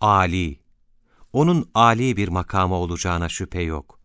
Ali, Onun âli bir makamı olacağına şüphe yok.